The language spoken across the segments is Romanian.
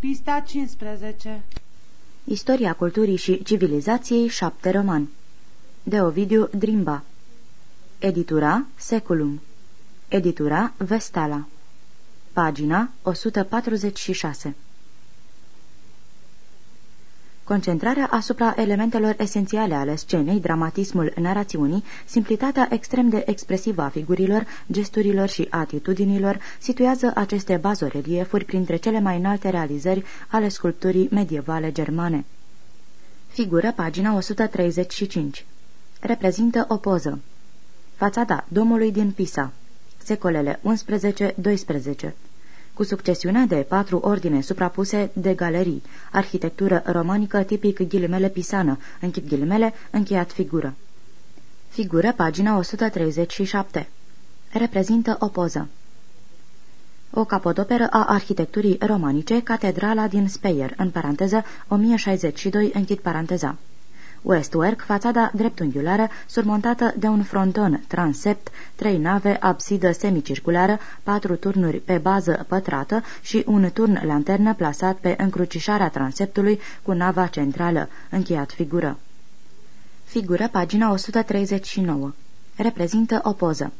Pista 15 Istoria culturii și civilizației 7 roman. De Ovidiu Drimba Editura Seculum. Editura Vestala. Pagina 146 Concentrarea asupra elementelor esențiale ale scenei, dramatismul narațiunii, simplitatea extrem de expresivă a figurilor, gesturilor și atitudinilor situează aceste bazoreliefuri printre cele mai înalte realizări ale sculpturii medievale germane. Figură pagina 135 Reprezintă o poză. Fațada domului din Pisa Secolele 11-12 cu succesiunea de patru ordine suprapuse de galerii, arhitectură romanică tipic ghilimele pisană, închid ghilimele, încheiat figură. Figură, pagina 137. Reprezintă o poză. O capodoperă a arhitecturii romanice, Catedrala din Speyer, în paranteză 1062, închid paranteza. Westwork, fațada dreptunghiulară, surmontată de un fronton transept, trei nave, absidă semicirculară, patru turnuri pe bază pătrată și un turn lanternă plasat pe încrucișarea transeptului cu nava centrală, încheiat figură. Figură, pagina 139. Reprezintă o poză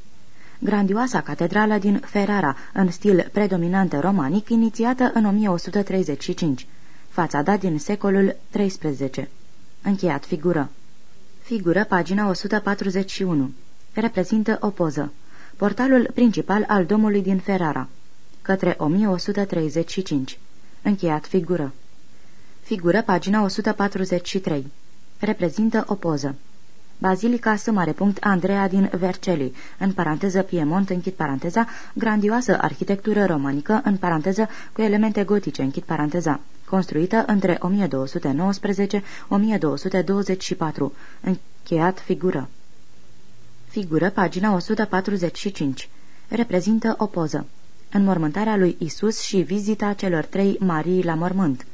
grandioasa catedrală din Ferrara, în stil predominant romanic, inițiată în 1135. Fațada din secolul XIII. Încheiat figură. Figură, pagina 141. Reprezintă o poză. Portalul principal al domului din Ferrara. Către 1135. Încheiat figură. Figură, pagina 143. Reprezintă o poză. Bazilica S. Andreea din Vercelli, în paranteză Piemont, închid paranteza, grandioasă arhitectură romanică, în paranteză cu elemente gotice, închid paranteza construită între 1219-1224, încheiat figură. Figură, pagina 145. Reprezintă o poză. Înmormântarea lui Isus și vizita celor trei Marii la mormânt.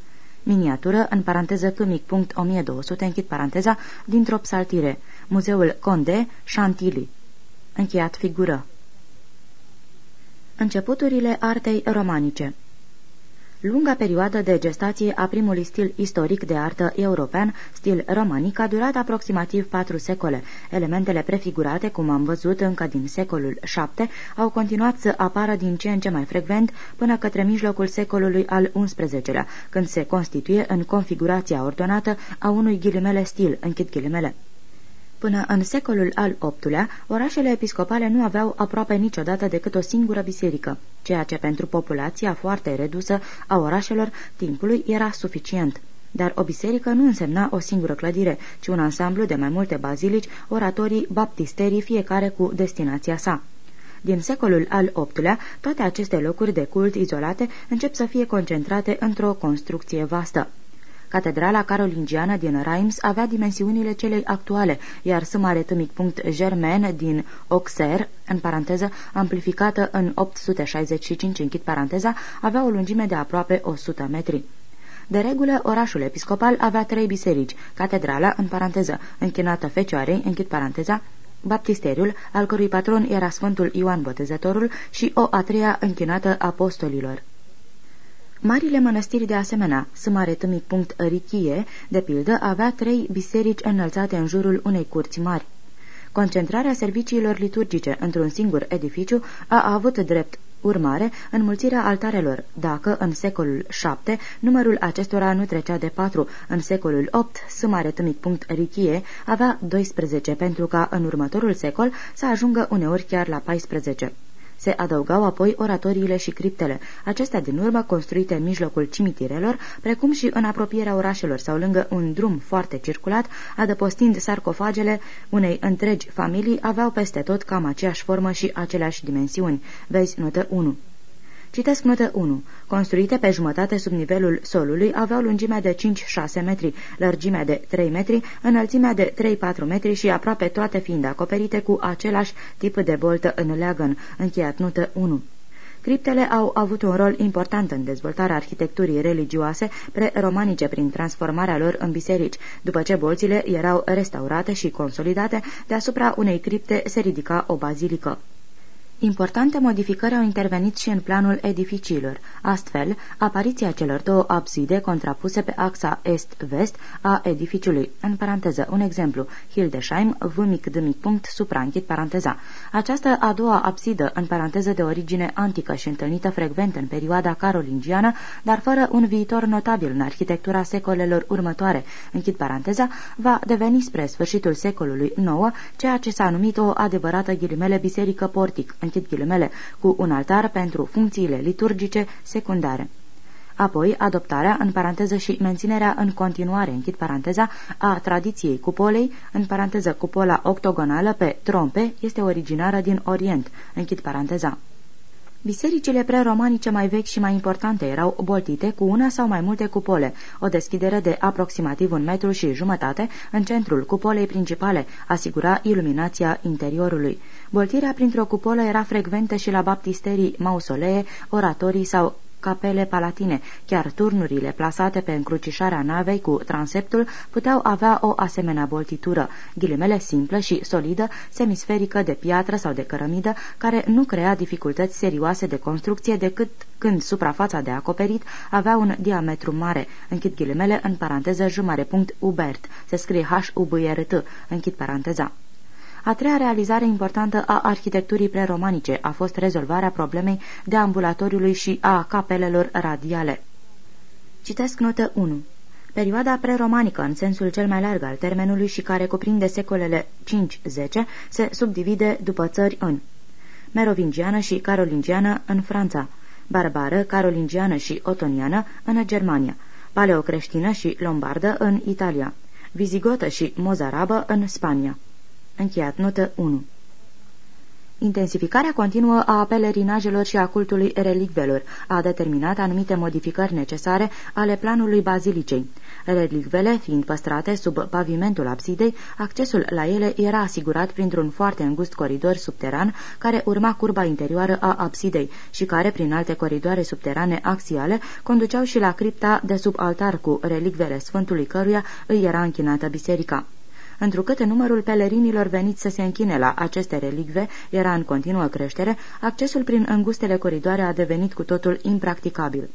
Miniatură, în paranteză câmic, punct 1200, închid paranteza, dintr-o psaltire. Muzeul Conde, Chantilly. Încheiat figură. Începuturile artei romanice Lunga perioadă de gestație a primului stil istoric de artă european, stil romanic, a durat aproximativ patru secole. Elementele prefigurate, cum am văzut încă din secolul VII, au continuat să apară din ce în ce mai frecvent până către mijlocul secolului al XI-lea, când se constituie în configurația ordonată a unui ghilimele stil, închid ghilimele. Până în secolul al VIII-lea, orașele episcopale nu aveau aproape niciodată decât o singură biserică, ceea ce pentru populația foarte redusă a orașelor timpului era suficient. Dar o biserică nu însemna o singură clădire, ci un ansamblu de mai multe bazilici, oratorii, baptisterii, fiecare cu destinația sa. Din secolul al VIII-lea, toate aceste locuri de cult izolate încep să fie concentrate într-o construcție vastă. Catedrala carolingiană din Reims avea dimensiunile celei actuale, iar Germain din Auxerre, în paranteză, amplificată în 865, închid paranteza, avea o lungime de aproape 100 metri. De regulă, orașul episcopal avea trei biserici, catedrala, în paranteză, închinată Fecioarei, închid paranteza, baptisteriul, al cărui patron era Sfântul Ioan Botezătorul și o a treia închinată apostolilor. Marile mănăstiri de asemenea, Richie, de pildă, avea trei biserici înălțate în jurul unei curți mari. Concentrarea serviciilor liturgice într-un singur edificiu a avut drept urmare înmulțirea altarelor, dacă în secolul VII numărul acestora nu trecea de patru, în secolul VIII Richie avea 12, pentru ca în următorul secol să ajungă uneori chiar la 14. Se adăugau apoi oratoriile și criptele, acestea din urmă construite în mijlocul cimitirelor, precum și în apropierea orașelor sau lângă un drum foarte circulat, adăpostind sarcofagele unei întregi familii, aveau peste tot cam aceeași formă și aceleași dimensiuni. Vezi notă 1. Citesc notă 1. Construite pe jumătate sub nivelul solului, aveau lungimea de 5-6 metri, lărgimea de 3 metri, înălțimea de 3-4 metri și aproape toate fiind acoperite cu același tip de boltă în leagăn. Încheiat notă 1. Criptele au avut un rol important în dezvoltarea arhitecturii religioase pre-romanice prin transformarea lor în biserici. După ce bolțile erau restaurate și consolidate, deasupra unei cripte se ridica o bazilică. Importante modificări au intervenit și în planul edificiilor. Astfel, apariția celor două abside contrapuse pe axa est-vest a edificiului. În paranteză, un exemplu, Hildesheim, v mic d mic punct, supra închid paranteza. Această a doua absidă, în paranteză de origine antică și întâlnită frecvent în perioada carolingiană, dar fără un viitor notabil în arhitectura secolelor următoare, închid paranteza, va deveni spre sfârșitul secolului IX ceea ce s-a numit o adevărată ghilimele biserică portic, închid ghilimele, cu un altar pentru funcțiile liturgice secundare. Apoi, adoptarea, în paranteză și menținerea în continuare, închid paranteza, a tradiției cupolei, în paranteză cupola octogonală pe trompe, este originară din Orient, închid paranteza. Bisericile preromanice mai vechi și mai importante erau boltite cu una sau mai multe cupole, o deschidere de aproximativ un metru și jumătate în centrul cupolei principale asigura iluminația interiorului. Boltirea printr-o cupolă era frecventă și la baptisterii, mausolee, oratorii sau capele palatine. Chiar turnurile plasate pe încrucișarea navei cu transeptul puteau avea o asemenea boltitură, ghilimele simplă și solidă, semisferică de piatră sau de cărămidă, care nu crea dificultăți serioase de construcție decât când suprafața de acoperit avea un diametru mare, închid ghilimele în paranteză jumare punct Ubert, se scrie H-U-B-R-T, închid paranteza. A treia realizare importantă a arhitecturii preromanice a fost rezolvarea problemei de ambulatoriului și a capelelor radiale. Citesc notă 1. Perioada preromanică, în sensul cel mai larg al termenului și care cuprinde secolele 5-10, se subdivide după țări în merovingiană și carolingiană în Franța, barbară, carolingiană și otoniană în Germania, paleocreștină și lombardă în Italia, vizigotă și mozarabă în Spania. Încheiat. Notă 1 Intensificarea continuă a pelerinajelor și a cultului relicvelor. A determinat anumite modificări necesare ale planului bazilicei. Relicvele, fiind păstrate sub pavimentul absidei, accesul la ele era asigurat printr-un foarte îngust coridor subteran care urma curba interioară a absidei și care, prin alte coridoare subterane axiale, conduceau și la cripta de sub altar cu relicvele sfântului căruia îi era închinată biserica întrucât numărul pelerinilor veniți să se închine la aceste relicve era în continuă creștere, accesul prin îngustele coridoare a devenit cu totul impracticabil.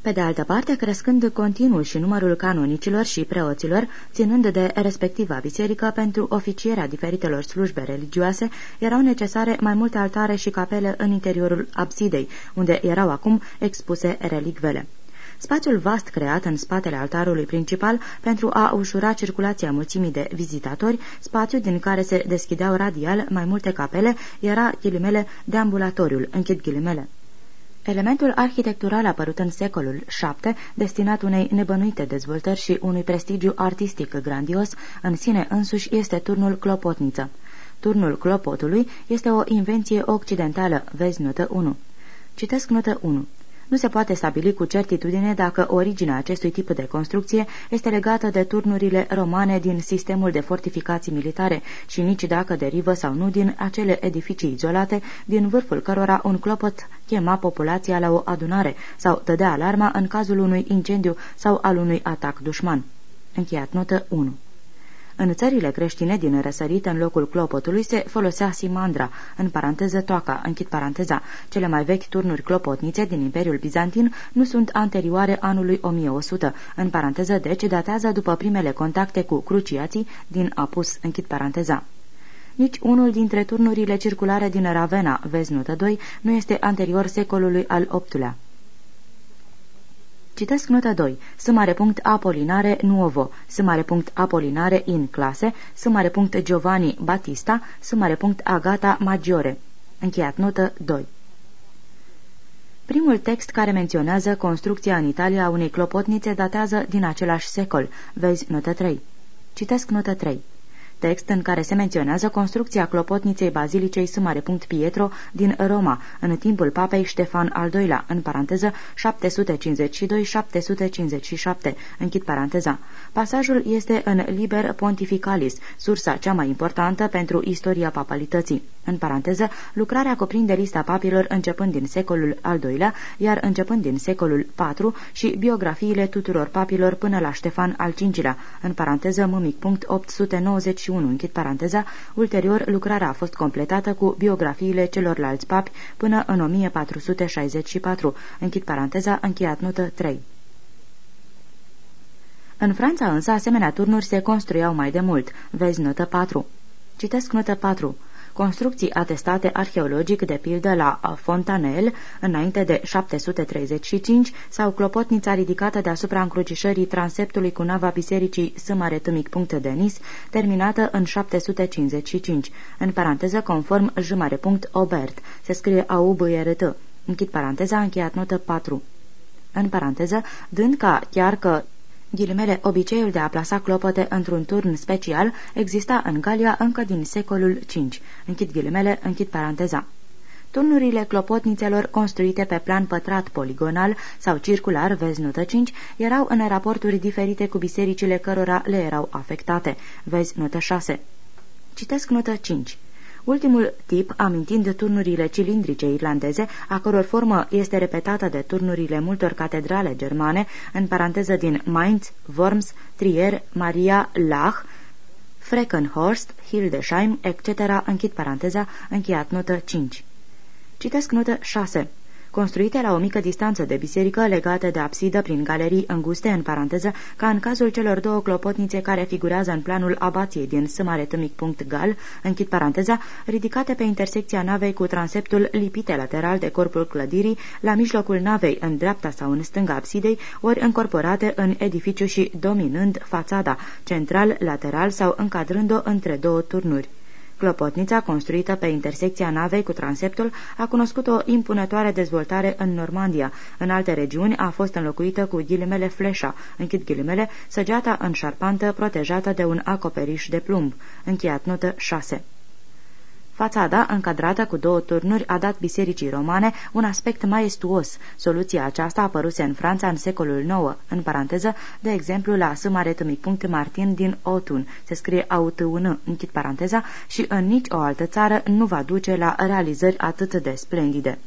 Pe de altă parte, crescând continuu și numărul canonicilor și preoților, ținând de respectiva biserică pentru oficierea diferitelor slujbe religioase, erau necesare mai multe altare și capele în interiorul absidei, unde erau acum expuse relicvele. Spațiul vast creat în spatele altarului principal pentru a ușura circulația mulțimii de vizitatori, spațiu din care se deschideau radial mai multe capele, era ghilimele de ambulatoriul, închid ghilimele. Elementul arhitectural apărut în secolul VII, destinat unei nebănuite dezvoltări și unui prestigiu artistic grandios, în sine însuși este turnul Clopotniță. Turnul Clopotului este o invenție occidentală, vezi notă 1. Citesc notă 1. Nu se poate stabili cu certitudine dacă originea acestui tip de construcție este legată de turnurile romane din sistemul de fortificații militare și nici dacă derivă sau nu din acele edificii izolate, din vârful cărora un clopot chema populația la o adunare sau dădea alarma în cazul unui incendiu sau al unui atac dușman. Încheiat notă 1 în țările creștine din răsărit, în locul clopotului, se folosea simandra, în paranteză toaca, închid paranteza. Cele mai vechi turnuri clopotnițe din Imperiul Bizantin nu sunt anterioare anului 1100, în paranteză deci datează după primele contacte cu cruciații din Apus, închid paranteza. Nici unul dintre turnurile circulare din Ravenna, vezi notă 2, nu este anterior secolului al VIII-lea. Citesc nota 2. punct Apolinare Nuovo, punct Apolinare in clase, punct Giovanni Battista, punct Agata Maggiore. Încheiat notă 2. Primul text care menționează construcția în Italia a unei clopotnițe datează din același secol. Vezi notă 3. Citesc notă 3 text în care se menționează construcția clopotniței bazilicei S. Pietro din Roma, în timpul papei Ștefan al II-lea, în paranteză 752-757, închid paranteza. Pasajul este în Liber Pontificalis, sursa cea mai importantă pentru istoria papalității. În paranteză, lucrarea cuprinde lista papilor începând din secolul al II-lea, iar începând din secolul IV și biografiile tuturor papilor până la Ștefan al V-lea, în paranteză mâmic punct 898 61, închid paranteza, ulterior lucrarea a fost completată cu biografiile celorlalți papi până în 1464, închid paranteza, încheiat notă 3. În Franța însă asemenea turnuri se construiau mai de mult. Vezi notă 4. Citesc notă 4 construcții atestate arheologic de pildă la Fontanel, înainte de 735, sau clopotnița ridicată deasupra încrucișării transeptului cu nava bisericii Punct Denis, terminată în 755, în paranteză conform Obert, se scrie AUBRT, închid paranteza, încheiat notă 4. În paranteză, dând ca chiar că Ghilimele, obiceiul de a plasa clopote într-un turn special exista în Galia încă din secolul V. Închid ghilimele, închid paranteza. Turnurile clopotnițelor construite pe plan pătrat poligonal sau circular, vezi notă 5, erau în raporturi diferite cu bisericile cărora le erau afectate, vezi notă 6. Citesc notă 5. Ultimul tip, amintind turnurile cilindrice irlandeze, a căror formă este repetată de turnurile multor catedrale germane, în paranteză din Mainz, Worms, Trier, Maria, Lach, Freckenhorst, Hildesheim, etc., închid paranteza, încheiat notă 5. Citesc notă 6 construite la o mică distanță de biserică legate de absidă prin galerii înguste, în paranteză, ca în cazul celor două clopotnițe care figurează în planul abației din gal, închid paranteza, ridicate pe intersecția navei cu transeptul lipite lateral de corpul clădirii, la mijlocul navei, în dreapta sau în stânga absidei, ori încorporate în edificiu și dominând fațada, central, lateral sau încadrând-o între două turnuri. Clopotnița, construită pe intersecția navei cu transeptul, a cunoscut o impunătoare dezvoltare în Normandia. În alte regiuni a fost înlocuită cu ghilimele fleșa, închid ghilimele, săgeata în șarpantă protejată de un acoperiș de plumb. Încheiat notă 6. Fațada, încadrată cu două turnuri, a dat bisericii romane un aspect maestuos. Soluția aceasta apăruse în Franța în secolul IX, în paranteză, de exemplu la punct Martin din Otun, se scrie Autun, închid paranteza, și în nici o altă țară nu va duce la realizări atât de splendide.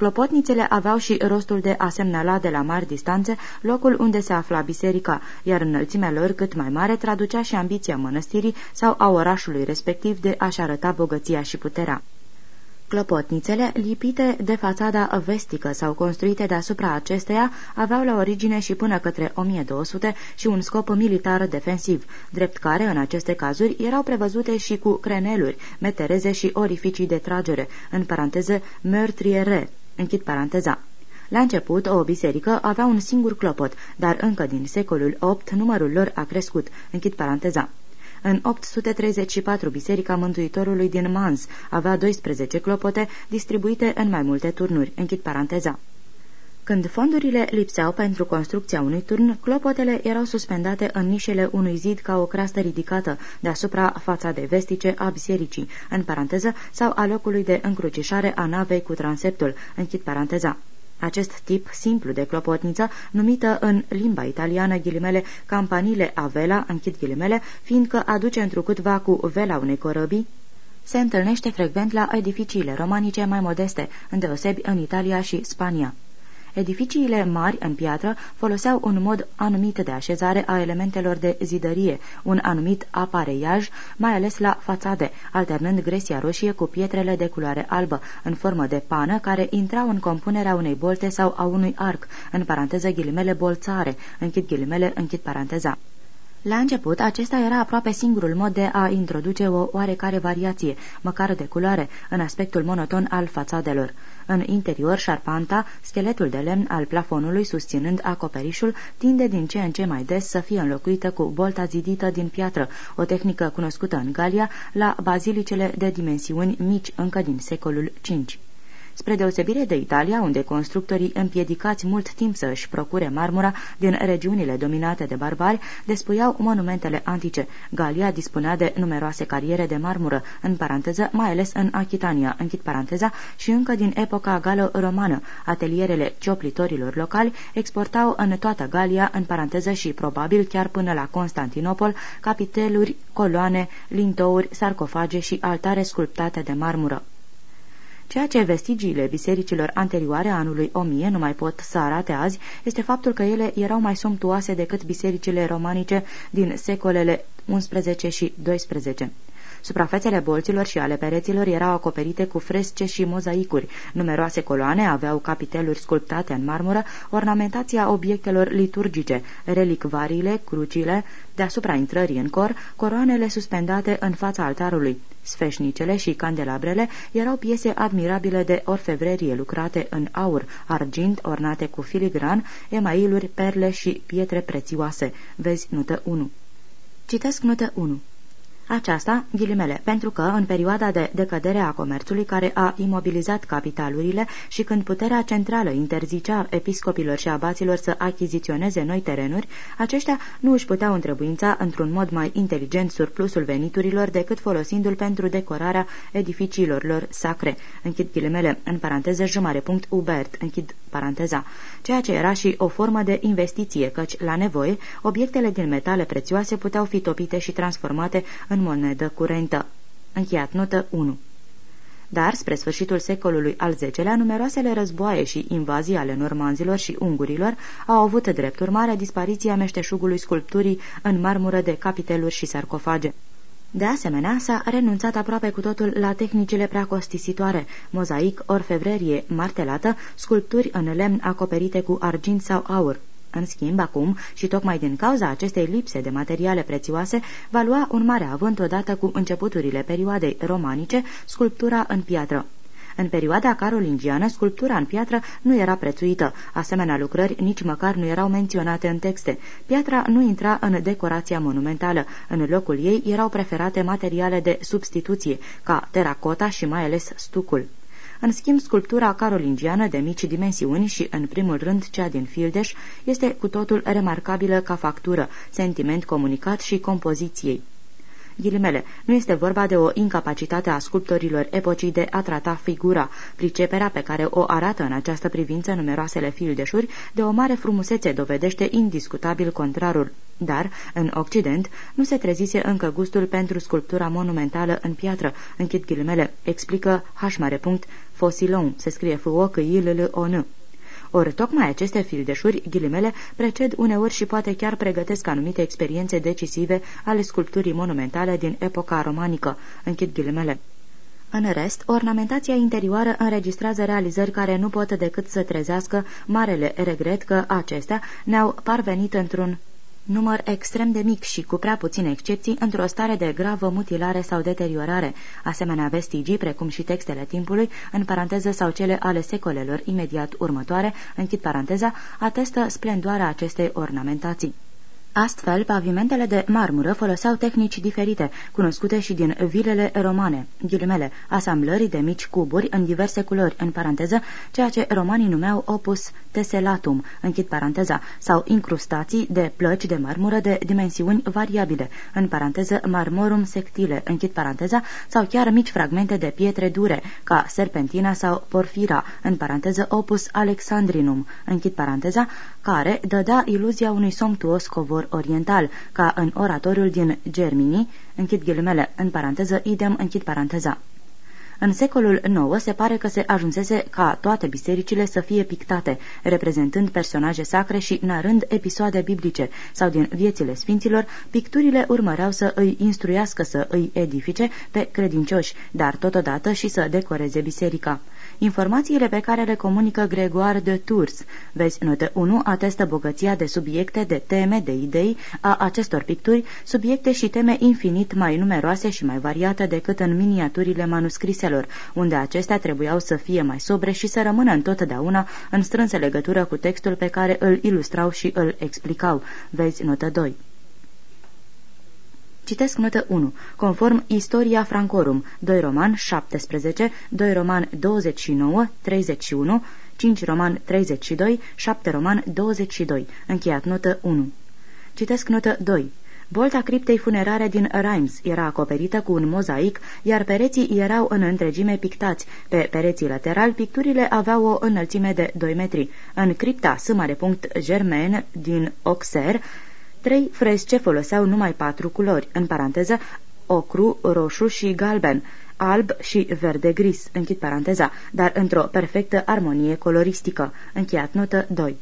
Clopotnițele aveau și rostul de a semnala de la mari distanțe locul unde se afla biserica, iar înălțimea lor cât mai mare traducea și ambiția mănăstirii sau a orașului respectiv de a-și arăta bogăția și puterea. Clopotnițele, lipite de fațada vestică sau construite deasupra acesteia, aveau la origine și până către 1200 și un scop militar defensiv, drept care, în aceste cazuri, erau prevăzute și cu creneluri, metereze și orificii de tragere, în paranteză meurtriere, Închid paranteza. La început, o biserică avea un singur clopot, dar încă din secolul VIII numărul lor a crescut. Închid paranteza. În 834, Biserica Mântuitorului din Mans avea 12 clopote distribuite în mai multe turnuri. Închid paranteza. Când fondurile lipseau pentru construcția unui turn, clopotele erau suspendate în nișele unui zid ca o creastă ridicată deasupra fațadei vestice a bisericii, în paranteză, sau a locului de încrucișare a navei cu transeptul, închid paranteza. Acest tip simplu de clopotniță, numită în limba italiană ghilimele campanile a vela, închid ghilimele, fiindcă aduce întrucâtva cu vela unei corăbii, se întâlnește frecvent la edificiile romanice mai modeste, îndeosebi în Italia și Spania. Edificiile mari în piatră foloseau un mod anumit de așezare a elementelor de zidărie, un anumit apareiaj, mai ales la fațade, alternând gresia roșie cu pietrele de culoare albă, în formă de pană, care intrau în compunerea unei bolte sau a unui arc, în paranteză ghilimele bolțare, închid ghilimele, închid paranteza. La început, acesta era aproape singurul mod de a introduce o oarecare variație, măcar de culoare, în aspectul monoton al fațadelor. În interior, șarpanta, scheletul de lemn al plafonului susținând acoperișul, tinde din ce în ce mai des să fie înlocuită cu bolta zidită din piatră, o tehnică cunoscută în Galia la bazilicele de dimensiuni mici încă din secolul V. Spre deosebire de Italia, unde constructorii împiedicați mult timp să își procure marmura din regiunile dominate de barbari, despuiau monumentele antice. Galia dispunea de numeroase cariere de marmură, în paranteză, mai ales în Achitania, închid paranteza, și încă din epoca galo-romană. Atelierele cioplitorilor locali exportau în toată Galia, în paranteză și probabil chiar până la Constantinopol, capiteluri, coloane, lintouri, sarcofage și altare sculptate de marmură. Ceea ce vestigiile bisericilor anterioare anului 1000 nu mai pot să arate azi este faptul că ele erau mai somptuoase decât bisericile romanice din secolele 11 și 12. Suprafețele bolților și ale pereților erau acoperite cu fresce și mozaicuri. Numeroase coloane aveau capiteluri sculptate în marmură, ornamentația obiectelor liturgice, relicvariile, crucile, deasupra intrării în cor, coroanele suspendate în fața altarului. Sfeșnicele și candelabrele erau piese admirabile de orfevrerie lucrate în aur, argint, ornate cu filigran, emailuri, perle și pietre prețioase. Vezi notă 1. Citesc notă 1. Aceasta, ghilimele, pentru că, în perioada de decădere a comerțului care a imobilizat capitalurile și când puterea centrală interzicea episcopilor și abaților să achiziționeze noi terenuri, aceștia nu își puteau întrebuința într-un mod mai inteligent surplusul veniturilor decât folosindu-l pentru decorarea edificiilor lor sacre. Închid ghilimele, în paranteză jumare punct Ubert, închid paranteza, ceea ce era și o formă de investiție, căci, la nevoie, obiectele din metale prețioase puteau fi topite și transformate în monedă curentă. Încheiat notă 1 dar, spre sfârșitul secolului al X-lea, numeroasele războaie și invazii ale normanzilor și ungurilor au avut drept urmare dispariția meșteșugului sculpturii în marmură de capiteluri și sarcofage. De asemenea, s-a renunțat aproape cu totul la tehnicile prea costisitoare, mozaic, orfevrerie martelată, sculpturi în lemn acoperite cu argint sau aur. În schimb, acum, și tocmai din cauza acestei lipse de materiale prețioase, va lua un mare avânt odată cu începuturile perioadei romanice, sculptura în piatră. În perioada carolingiană, sculptura în piatră nu era prețuită, asemenea lucrări nici măcar nu erau menționate în texte. Piatra nu intra în decorația monumentală, în locul ei erau preferate materiale de substituție, ca teracota și mai ales stucul. În schimb, sculptura carolingiană de mici dimensiuni și, în primul rând, cea din Fildeș, este cu totul remarcabilă ca factură, sentiment comunicat și compoziției. Ghilimele, nu este vorba de o incapacitate a sculptorilor epocii de a trata figura, priceperea pe care o arată în această privință numeroasele fildeșuri, de o mare frumusețe dovedește indiscutabil contrarul. Dar, în Occident, nu se trezise încă gustul pentru sculptura monumentală în piatră, închid ghilimele, explică H. Fosilon, se scrie f o c i l l o n ori tocmai aceste fildeșuri, ghilimele, preced uneori și poate chiar pregătesc anumite experiențe decisive ale sculpturii monumentale din epoca romanică. Închid ghilimele. În rest, ornamentația interioară înregistrează realizări care nu pot decât să trezească marele regret că acestea ne-au parvenit într-un număr extrem de mic și cu prea puține excepții, într-o stare de gravă mutilare sau deteriorare. Asemenea vestigii, precum și textele timpului, în paranteză sau cele ale secolelor imediat următoare, închid paranteza, atestă splendoarea acestei ornamentații. Astfel, pavimentele de marmură foloseau tehnici diferite, cunoscute și din vilele romane, ghilimele, asamblării de mici cuburi în diverse culori, în paranteză, ceea ce romanii numeau opus teselatum, închid paranteza, sau incrustații de plăci de marmură de dimensiuni variabile, în paranteză marmorum sectile, închid paranteza, sau chiar mici fragmente de pietre dure, ca serpentina sau porfira, în paranteză opus alexandrinum, închid paranteza, care dădea iluzia unui somptuos covor oriental, ca în oratoriul din Germini, închid ghilimele, în paranteză, idem, închid paranteza. În secolul IX se pare că se ajunsese ca toate bisericile să fie pictate, reprezentând personaje sacre și narând episoade biblice sau din viețile sfinților, picturile urmăreau să îi instruiască să îi edifice pe credincioși, dar totodată și să decoreze biserica. Informațiile pe care le comunică Gregoire de Tours, vezi notă 1, atestă bogăția de subiecte, de teme, de idei a acestor picturi, subiecte și teme infinit mai numeroase și mai variate decât în miniaturile manuscriselor, unde acestea trebuiau să fie mai sobre și să rămână întotdeauna în strânsă legătură cu textul pe care îl ilustrau și îl explicau. Vezi notă 2. Citesc notă 1. Conform Istoria Francorum, 2 roman 17, 2 roman 29, 31, 5 roman 32, 7 roman 22. Încheiat notă 1. Citesc notă 2. Bolta criptei funerare din Reims era acoperită cu un mozaic, iar pereții erau în întregime pictați. Pe pereții laterali, picturile aveau o înălțime de 2 metri. În cripta S. Germain din Auxerre, Trei fresce foloseau numai patru culori, în paranteză ocru, roșu și galben. alb și verde-gris, închid paranteza, dar într-o perfectă armonie coloristică, încheiat notă 2.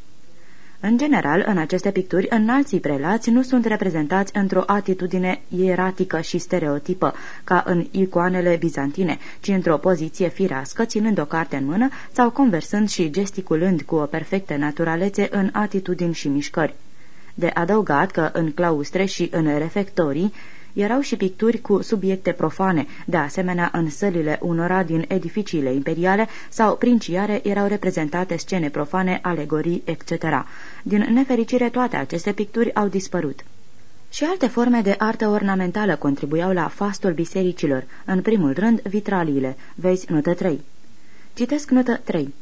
În general, în aceste picturi, înalții prelați nu sunt reprezentați într-o atitudine ieratică și stereotipă, ca în icoanele bizantine, ci într-o poziție firească, ținând o carte în mână sau conversând și gesticulând cu o perfectă naturalețe în atitudini și mișcări. De adăugat că în claustre și în refectorii, erau și picturi cu subiecte profane, de asemenea în sălile unora din edificiile imperiale sau princiare erau reprezentate scene profane, alegorii, etc. Din nefericire toate aceste picturi au dispărut. Și alte forme de artă ornamentală contribuiau la fastul bisericilor, în primul rând vitraliile. Vezi notă 3. Citesc notă 3.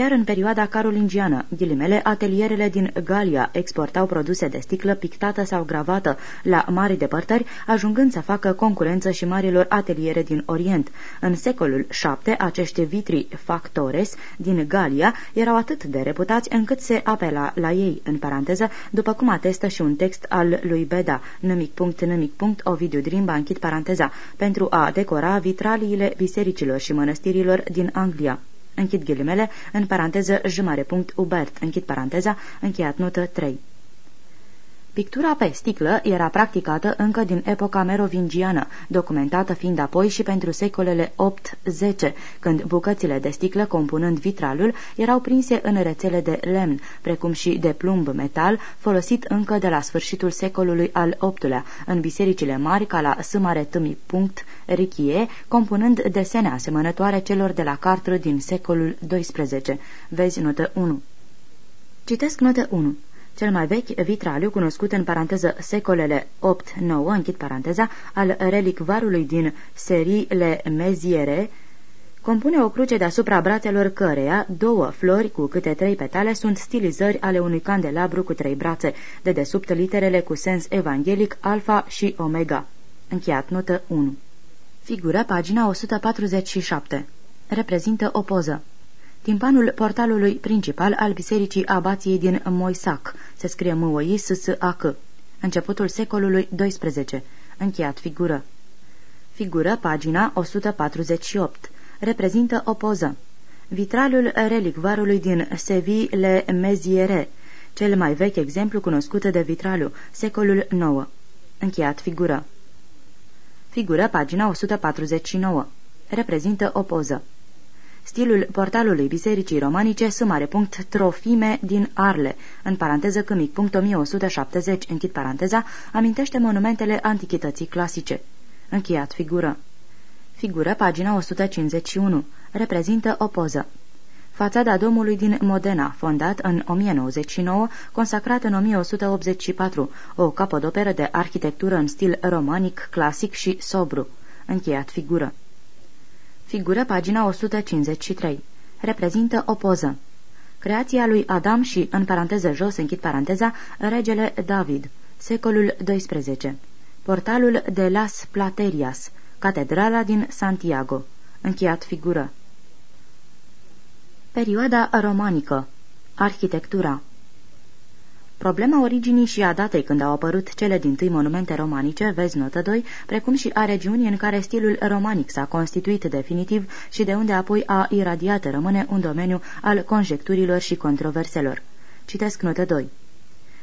Chiar în perioada carolingiană, ghilimele, atelierele din Galia exportau produse de sticlă pictată sau gravată la mari depărtări, ajungând să facă concurență și marilor ateliere din Orient. În secolul VII, acești vitri factores din Galia erau atât de reputați încât se apela la ei, în paranteză, după cum atestă și un text al lui Beda, nimic punct, nimic punct, Ovidiu Drimba, închid paranteza, pentru a decora vitraliile bisericilor și mănăstirilor din Anglia închid ghilimele, în paranteză jumare punct Ubert, închid paranteza, încheiat notă 3. Pictura pe sticlă era practicată încă din epoca merovingiană, documentată fiind apoi și pentru secolele 8-10, când bucățile de sticlă compunând vitralul erau prinse în rețele de lemn, precum și de plumb metal, folosit încă de la sfârșitul secolului al VIII-lea, în bisericile mari ca la Sâmare Tâmi punct Richie, compunând desene asemănătoare celor de la Cartră din secolul XII. Vezi notă 1. Citesc notă 1. Cel mai vechi vitraliu, cunoscut în paranteză secolele 8-9, închid paranteza, al relicvarului din serii Le Meziere, compune o cruce deasupra brațelor căreia două flori cu câte trei petale sunt stilizări ale unui candelabru cu trei brațe, de desubt literele cu sens evanghelic alfa și omega. Încheiat notă 1. Figură pagina 147. Reprezintă o poză. Timpanul portalului principal al bisericii abației din Moisac, se scrie m o i s s a c începutul secolului XII, încheiat figură. Figură, pagina 148, reprezintă o poză. Vitralul relicvarului din Seville Meziere, cel mai vechi exemplu cunoscut de vitraliu, secolul IX. Încheiat figură. Figură, pagina 149. Reprezintă o poză. Stilul portalului bisericii romanice sumare punct trofime din Arle, în paranteză câmic punct 1170, închid paranteza, amintește monumentele antichității clasice. Încheiat figură. Figură, pagina 151. Reprezintă o poză. Fațada domului din Modena, fondat în 1099, consacrat în 1184, o capodoperă de arhitectură în stil romanic, clasic și sobru. Încheiat figură. Figură pagina 153. Reprezintă o poză. Creația lui Adam și, în paranteză jos, închid paranteza, regele David, secolul XII. Portalul de Las Platerias, catedrala din Santiago. Încheiat figură. Perioada romanică. Arhitectura Problema originii și a datei când au apărut cele din tâi monumente romanice, vezi notă 2, precum și a regiunii în care stilul romanic s-a constituit definitiv și de unde apoi a iradiat rămâne un domeniu al conjecturilor și controverselor. Citesc notă 2.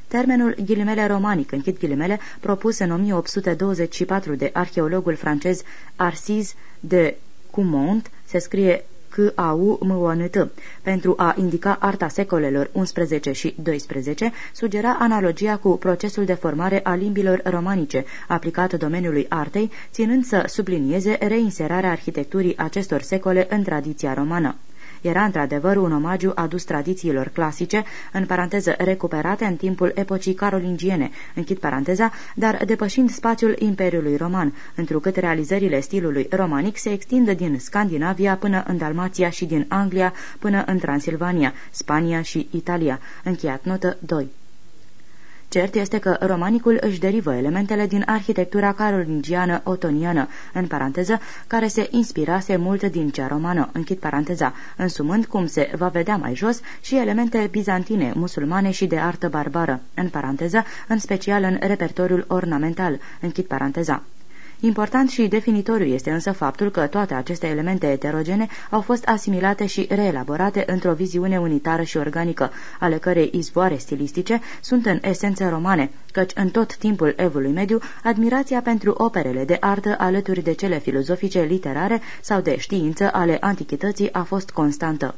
Termenul ghilimele romanic, închid ghilimele, propus în 1824 de arheologul francez Arcis de Cumont, se scrie C-A-U-M-O-N-T, pentru a indica arta secolelor 11 și 12, sugera analogia cu procesul de formare a limbilor romanice, aplicat domeniului artei, ținând să sublinieze reinserarea arhitecturii acestor secole în tradiția romană. Era într-adevăr un omagiu adus tradițiilor clasice, în paranteză recuperate în timpul epocii carolingiene, închid paranteza, dar depășind spațiul Imperiului Roman, întrucât realizările stilului romanic se extindă din Scandinavia până în Dalmația și din Anglia până în Transilvania, Spania și Italia. Încheiat notă 2. Cert este că romanicul își derivă elementele din arhitectura carolingiană otoniană, în paranteză, care se inspirase mult din cea romană, închid paranteza, însumând, cum se va vedea mai jos, și elemente bizantine, musulmane și de artă barbară, în paranteză, în special în repertoriul ornamental, închid paranteza. Important și definitoriu este însă faptul că toate aceste elemente eterogene au fost asimilate și reelaborate într-o viziune unitară și organică, ale cărei izvoare stilistice sunt în esență romane, căci în tot timpul evului mediu, admirația pentru operele de artă alături de cele filozofice, literare sau de știință ale antichității a fost constantă.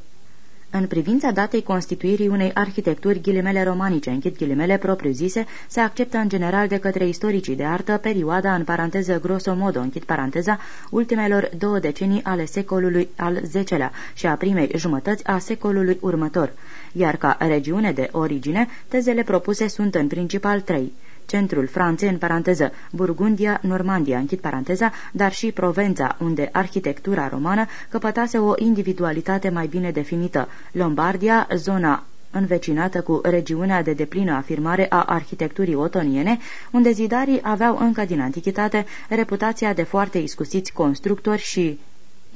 În privința datei constituirii unei arhitecturi ghilimele romanice, închid ghilimele propriu-zise, se acceptă în general de către istoricii de artă perioada în paranteză grosomodo, închid paranteza, ultimelor două decenii ale secolului al X-lea și a primei jumătăți a secolului următor, iar ca regiune de origine, tezele propuse sunt în principal trei centrul Franței, în paranteză, Burgundia, Normandia, închid paranteza, dar și Provența, unde arhitectura romană căpătase o individualitate mai bine definită, Lombardia, zona învecinată cu regiunea de deplină afirmare a arhitecturii otoniene, unde zidarii aveau încă din antichitate reputația de foarte iscusiți constructori și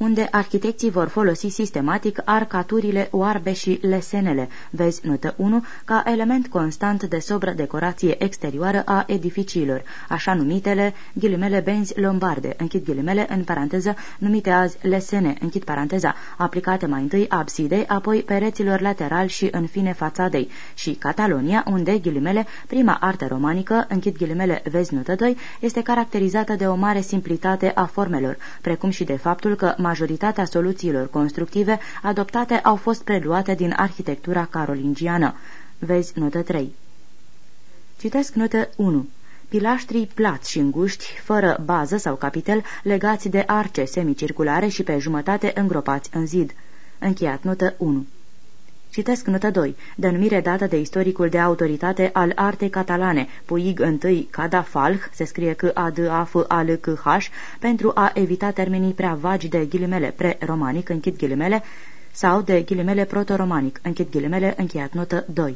unde arhitecții vor folosi sistematic arcaturile oarbe și lesenele, vezi notă 1, ca element constant de sobră decorație exterioară a edificiilor, așa numitele ghilimele benzi lombarde, închid ghilimele în paranteză, numite azi lesene, închid paranteza, aplicate mai întâi absidei, apoi pereților laterali și în fine fațadei, și Catalonia, unde ghilimele, prima artă romanică, închid ghilimele vezi notă 2, este caracterizată de o mare simplitate a formelor, precum și de faptul că majoritatea soluțiilor constructive adoptate au fost preluate din arhitectura carolingiană. Vezi notă 3. Citesc notă 1 pilaștrii plați și înguști, fără bază sau capitel, legați de arce semicirculare și pe jumătate îngropați în zid. Încheiat notă 1. Citesc notă 2, denumire dată de istoricul de autoritate al artei catalane, Puig I Cadafalh, se scrie că a d a f a l c h pentru a evita termenii prea vagi de ghilimele pre-romanic, închid ghilimele, sau de ghilimele proto-romanic, închid ghilimele, încheiat notă 2.